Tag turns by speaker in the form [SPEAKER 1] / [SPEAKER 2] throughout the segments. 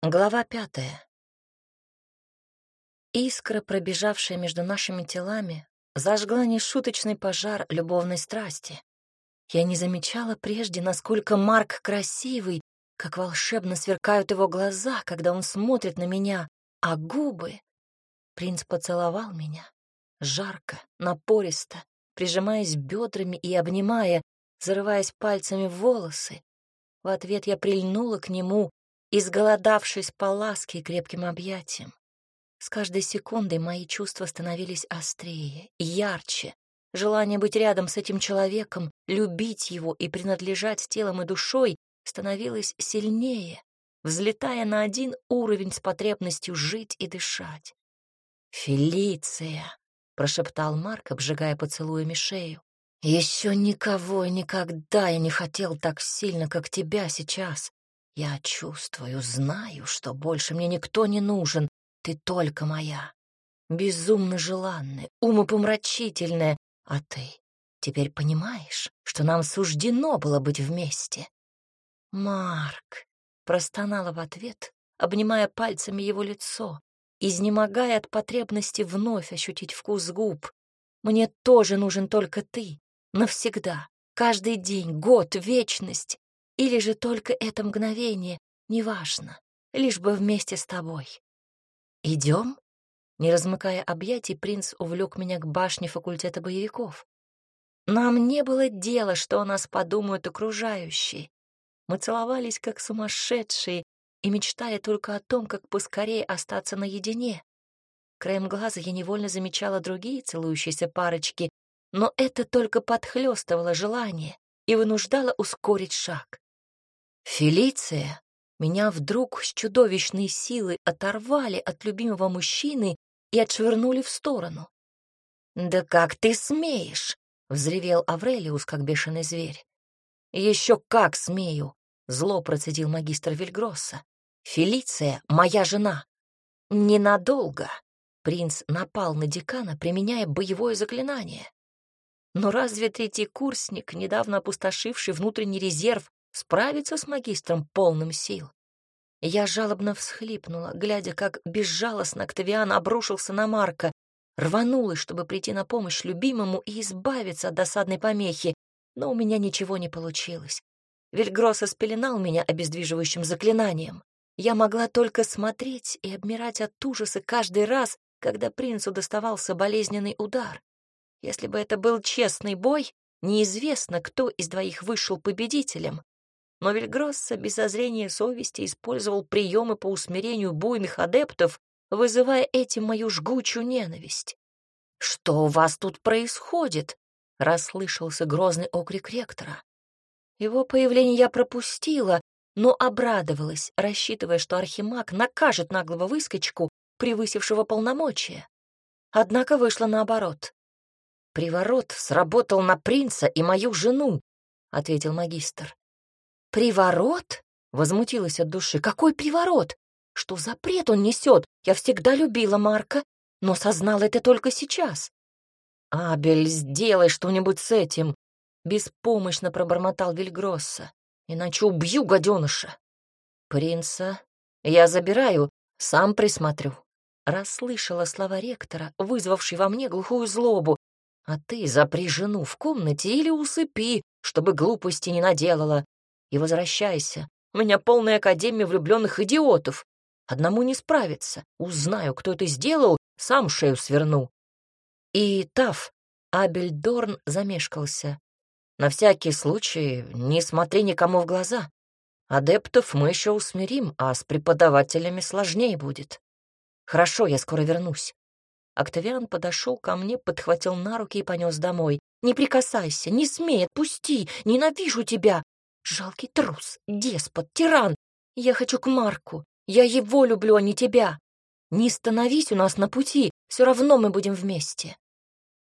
[SPEAKER 1] Глава пятая. Искра, пробежавшая между нашими телами, зажгла нешуточный пожар любовной страсти. Я не замечала прежде, насколько Марк красивый, как волшебно сверкают его глаза, когда он смотрит на меня, а губы... Принц поцеловал меня, жарко, напористо, прижимаясь бедрами и обнимая, зарываясь пальцами в волосы. В ответ я прильнула к нему, изголодавшись по ласке и крепким объятиям. С каждой секундой мои чувства становились острее, ярче. Желание быть рядом с этим человеком, любить его и принадлежать телом и душой становилось сильнее, взлетая на один уровень с потребностью жить и дышать. «Фелиция!» — прошептал Марк, обжигая поцелуями шею. «Еще никого и никогда я не хотел так сильно, как тебя сейчас. Я чувствую, знаю, что больше мне никто не нужен, ты только моя. Безумно желанная, умопомрачительная, а ты теперь понимаешь, что нам суждено было быть вместе? Марк простонала в ответ, обнимая пальцами его лицо, изнемогая от потребности вновь ощутить вкус губ. Мне тоже нужен только ты, навсегда, каждый день, год, вечность. Или же только это мгновение, неважно, лишь бы вместе с тобой. Идем? Не размыкая объятий, принц увлек меня к башне факультета боевиков. Нам не было дела, что о нас подумают окружающие. Мы целовались как сумасшедшие и мечтали только о том, как поскорее остаться наедине. Краем глаза я невольно замечала другие целующиеся парочки, но это только подхлёстывало желание и вынуждало ускорить шаг. Фелиция, меня вдруг с чудовищной силой оторвали от любимого мужчины и отшвырнули в сторону. «Да как ты смеешь?» — взревел Аврелиус, как бешеный зверь. «Еще как смею!» — зло процедил магистр Вильгросса. «Фелиция — моя жена!» «Ненадолго!» — принц напал на декана, применяя боевое заклинание. Но разве третий курсник, недавно опустошивший внутренний резерв, справиться с магистром полным сил. Я жалобно всхлипнула, глядя, как безжалостно Октавиан обрушился на Марка, рванулась, чтобы прийти на помощь любимому и избавиться от досадной помехи, но у меня ничего не получилось. Вильгросса спеленал меня обездвиживающим заклинанием. Я могла только смотреть и обмирать от ужаса каждый раз, когда принцу доставался болезненный удар. Если бы это был честный бой, неизвестно, кто из двоих вышел победителем, но Вильгросса без зазрения совести использовал приемы по усмирению буйных адептов, вызывая этим мою жгучую ненависть. «Что у вас тут происходит?» — расслышался грозный окрик ректора. Его появление я пропустила, но обрадовалась, рассчитывая, что архимаг накажет наглого выскочку, превысившего полномочия. Однако вышло наоборот. «Приворот сработал на принца и мою жену», — ответил магистр. «Приворот?» — возмутилась от души. «Какой приворот? Что за бред он несет? Я всегда любила Марка, но сознала это только сейчас». «Абель, сделай что-нибудь с этим!» — беспомощно пробормотал Вильгросса. «Иначе убью гаденыша!» «Принца я забираю, сам присмотрю». Расслышала слова ректора, вызвавший во мне глухую злобу. «А ты запри жену в комнате или усыпи, чтобы глупости не наделала. И возвращайся. У меня полная академия влюбленных идиотов. Одному не справиться. Узнаю, кто это сделал, сам шею сверну. И Тав, Абель Дорн замешкался. На всякий случай не смотри никому в глаза. Адептов мы еще усмирим, а с преподавателями сложнее будет. Хорошо, я скоро вернусь. Октавиан подошел ко мне, подхватил на руки и понес домой. «Не прикасайся, не смей, отпусти, ненавижу тебя!» Жалкий трус, деспот, тиран. Я хочу к Марку. Я его люблю, а не тебя. Не становись у нас на пути, все равно мы будем вместе.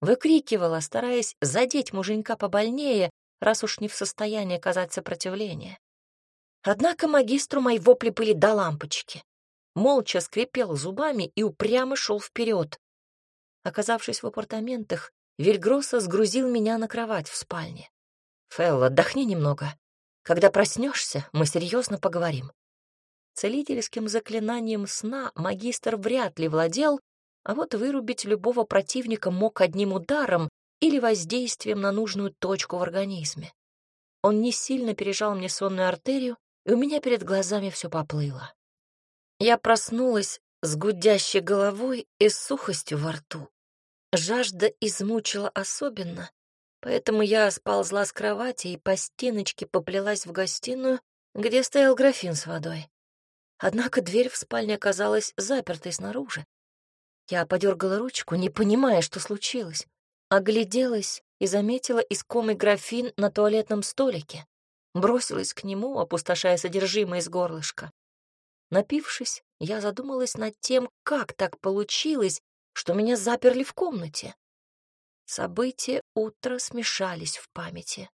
[SPEAKER 1] Выкрикивала, стараясь задеть муженька побольнее, раз уж не в состоянии оказать сопротивление. Однако магистру мои вопли были до лампочки. Молча скрипел зубами и упрямо шел вперед. Оказавшись в апартаментах, Вильгросса сгрузил меня на кровать в спальне. «Фелл, отдохни немного. Когда проснешься, мы серьезно поговорим. Целительским заклинанием сна магистр вряд ли владел, а вот вырубить любого противника мог одним ударом или воздействием на нужную точку в организме. Он не сильно пережал мне сонную артерию, и у меня перед глазами все поплыло. Я проснулась с гудящей головой и сухостью во рту. Жажда измучила особенно, поэтому я сползла с кровати и по стеночке поплелась в гостиную, где стоял графин с водой. Однако дверь в спальне оказалась запертой снаружи. Я подергала ручку, не понимая, что случилось. Огляделась и заметила искомый графин на туалетном столике. Бросилась к нему, опустошая содержимое из горлышка. Напившись, я задумалась над тем, как так получилось, что меня заперли в комнате. События утра смешались в памяти.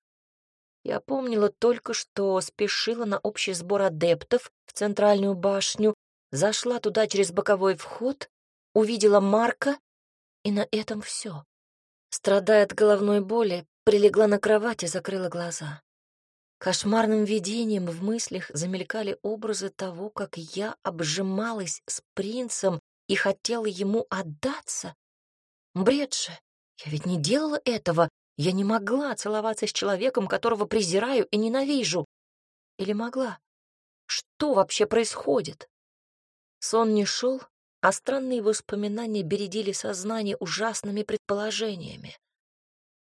[SPEAKER 1] Я помнила только, что спешила на общий сбор адептов в центральную башню, зашла туда через боковой вход, увидела Марка, и на этом все. Страдая от головной боли, прилегла на кровать и закрыла глаза. Кошмарным видением в мыслях замелькали образы того, как я обжималась с принцем и хотела ему отдаться. Бред же! Я ведь не делала этого, я не могла целоваться с человеком, которого презираю и ненавижу. Или могла? Что вообще происходит? Сон не шел, а странные воспоминания бередили сознание ужасными предположениями.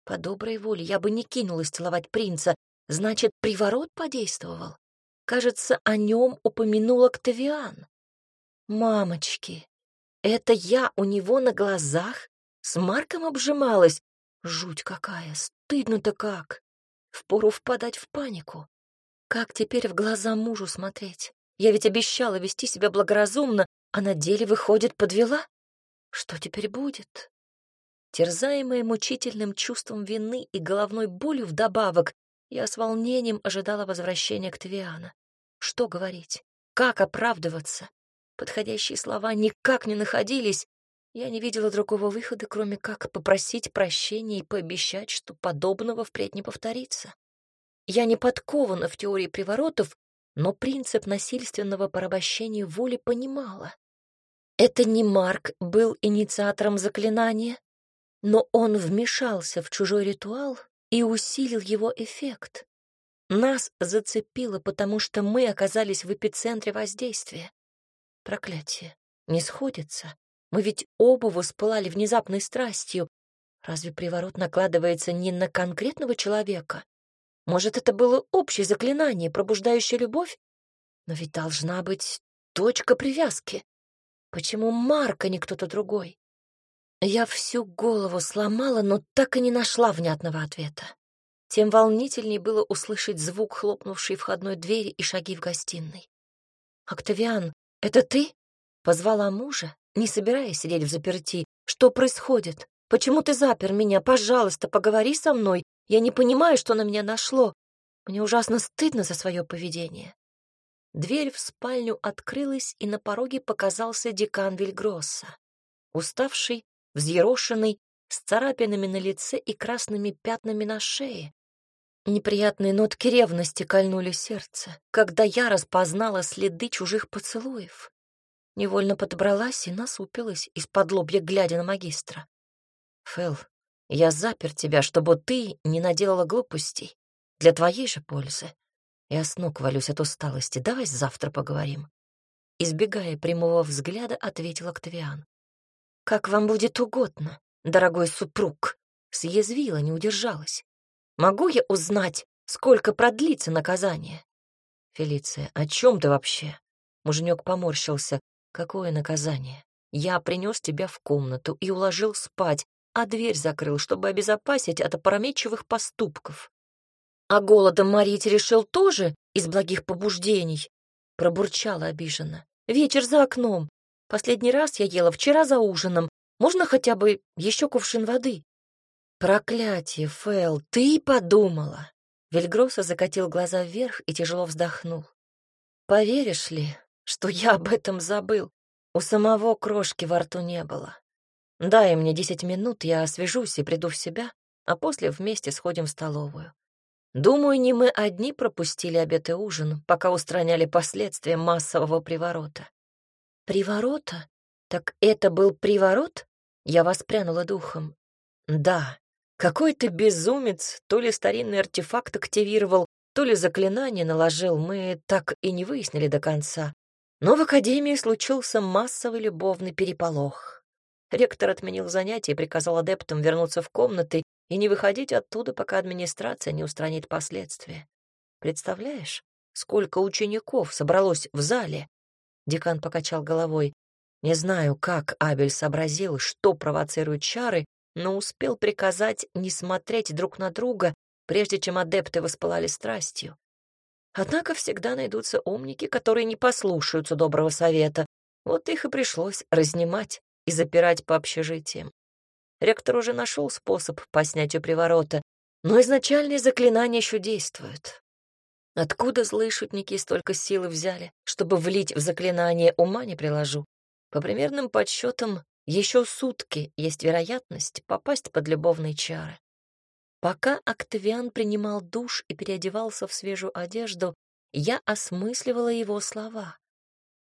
[SPEAKER 1] По доброй воле я бы не кинулась целовать принца, значит, приворот подействовал. Кажется, о нем упомянула Ктавиан. Мамочки, это я у него на глазах с Марком обжималась, Жуть какая, стыдно-то как. Впору впадать в панику. Как теперь в глаза мужу смотреть? Я ведь обещала вести себя благоразумно, а на деле, выходит, подвела? Что теперь будет? Терзаемая мучительным чувством вины и головной болью вдобавок, я с волнением ожидала возвращения к Твиана. Что говорить? Как оправдываться? Подходящие слова никак не находились, я не видела другого выхода, кроме как попросить прощения и пообещать, что подобного впредь не повторится. Я не подкована в теории приворотов, но принцип насильственного порабощения воли понимала. Это не Марк был инициатором заклинания, но он вмешался в чужой ритуал и усилил его эффект. Нас зацепило, потому что мы оказались в эпицентре воздействия. Проклятие. Не сходится. Мы ведь оба воспылали внезапной страстью. Разве приворот накладывается не на конкретного человека? Может, это было общее заклинание, пробуждающее любовь? Но ведь должна быть точка привязки. Почему Марк, а не кто-то другой? Я всю голову сломала, но так и не нашла внятного ответа. Тем волнительней было услышать звук хлопнувшей входной двери и шаги в гостиной. «Октавиан, это ты?» — позвала мужа, не собираясь сидеть в заперти. Что происходит? Почему ты запер меня? Пожалуйста, поговори со мной. Я не понимаю, что на меня нашло. Мне ужасно стыдно за свое поведение. Дверь в спальню открылась, и на пороге показался декан Вильгросса. Уставший, взъерошенный, с царапинами на лице и красными пятнами на шее. Неприятные нотки ревности кольнули сердце, когда я распознала следы чужих поцелуев. Невольно подобралась и насупилась, из-под лобья глядя на магистра. «Фэл, я запер тебя, чтобы ты не наделала глупостей. Для твоей же пользы. Я с ног валюсь от усталости. Давай завтра поговорим». Избегая прямого взгляда, ответила Ктавиан. «Как вам будет угодно, дорогой супруг», — съязвила, не удержалась. «Могу я узнать, сколько продлится наказание?» «Фелиция, о чем ты вообще?» Муженек поморщился. Какое наказание? Я принес тебя в комнату и уложил спать, а дверь закрыл, чтобы обезопасить от опрометчивых поступков. А голодом морить решил тоже из благих побуждений, пробурчала обиженно. Вечер за окном. Последний раз я ела вчера за ужином. Можно хотя бы еще кувшин воды? Проклятие, Фэл, ты подумала. Вельгроса закатил глаза вверх и тяжело вздохнул. Поверишь ли, что я об этом забыл. У самого крошки во рту не было. Дай мне десять минут, я освежусь и приду в себя, а после вместе сходим в столовую. Думаю, не мы одни пропустили обед и ужин, пока устраняли последствия массового приворота. Приворота? Так это был приворот? Я воспрянула духом. Да, какой-то безумец то ли старинный артефакт активировал, то ли заклинание наложил, мы так и не выяснили до конца. Но в академии случился массовый любовный переполох. Ректор отменил занятия и приказал адептам вернуться в комнаты и не выходить оттуда, пока администрация не устранит последствия. Представляешь, сколько учеников собралось в зале? Декан покачал головой. Не знаю, как Абель сообразил, что провоцирует чары, но успел приказать не смотреть друг на друга, прежде чем адепты воспылали страстью. Однако всегда найдутся умники, которые не послушаются доброго совета. Вот их и пришлось разнимать и запирать по общежитиям. Ректор уже нашел способ по снятию приворота, но изначальные заклинания еще действуют. Откуда злые шутники столько силы взяли, чтобы влить в заклинание, ума не приложу. По примерным подсчетам, еще сутки есть вероятность попасть под любовные чары. Пока Октавиан принимал душ и переодевался в свежую одежду, я осмысливала его слова.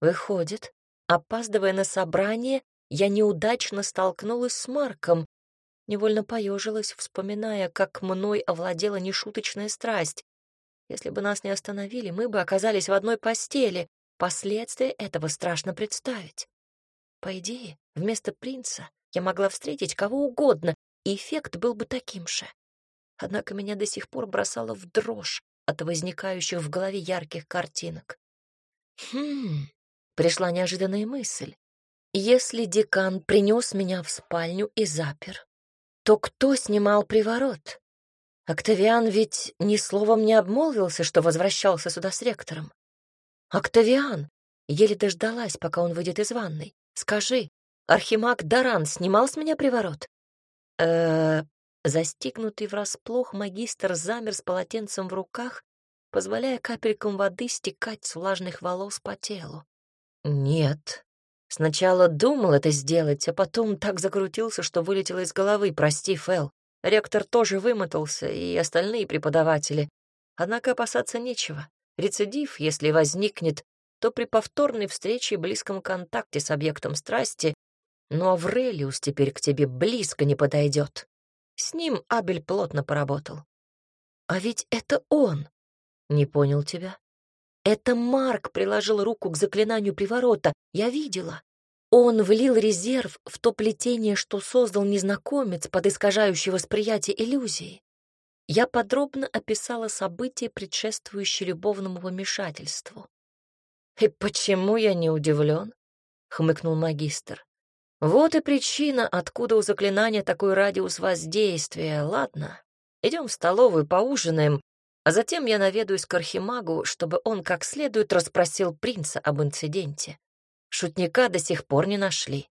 [SPEAKER 1] Выходит, опаздывая на собрание, я неудачно столкнулась с Марком, невольно поежилась, вспоминая, как мной овладела нешуточная страсть. Если бы нас не остановили, мы бы оказались в одной постели. Последствия этого страшно представить. По идее, вместо принца я могла встретить кого угодно, и эффект был бы таким же. Однако меня до сих пор бросало в дрожь от возникающих в голове ярких картинок. Хм, пришла неожиданная мысль. Если декан принес меня в спальню и запер, то кто снимал приворот? Октавиан ведь ни словом не обмолвился, что возвращался сюда с ректором. Октавиан! Еле дождалась, пока он выйдет из ванной. Скажи, архимаг Даран снимал с меня приворот? э Застигнутый врасплох магистр замер с полотенцем в руках, позволяя капелькам воды стекать с влажных волос по телу. «Нет», Сначала думал это сделать, а потом так закрутился, что вылетело из головы, прости, Фэл. Ректор тоже вымотался, и остальные преподаватели. Однако опасаться нечего. Рецидив, если возникнет, то при повторной встрече и близком контакте с объектом страсти, но Аврелиус теперь к тебе близко не подойдет. С ним Абель плотно поработал. А ведь это он. Не понял тебя. Это Марк приложил руку к заклинанию приворота. Я видела. Он влил резерв в то плетение, что создал незнакомец под искажающее восприятие иллюзии. Я подробно описала события, предшествующие любовному вмешательству. «И почему я не удивлен?» — хмыкнул магистр. «Вот и причина, откуда у заклинания такой радиус воздействия. Ладно, идем в столовую, поужинаем, а затем я наведаюсь к архимагу, чтобы он как следует расспросил принца об инциденте. Шутника до сих пор не нашли.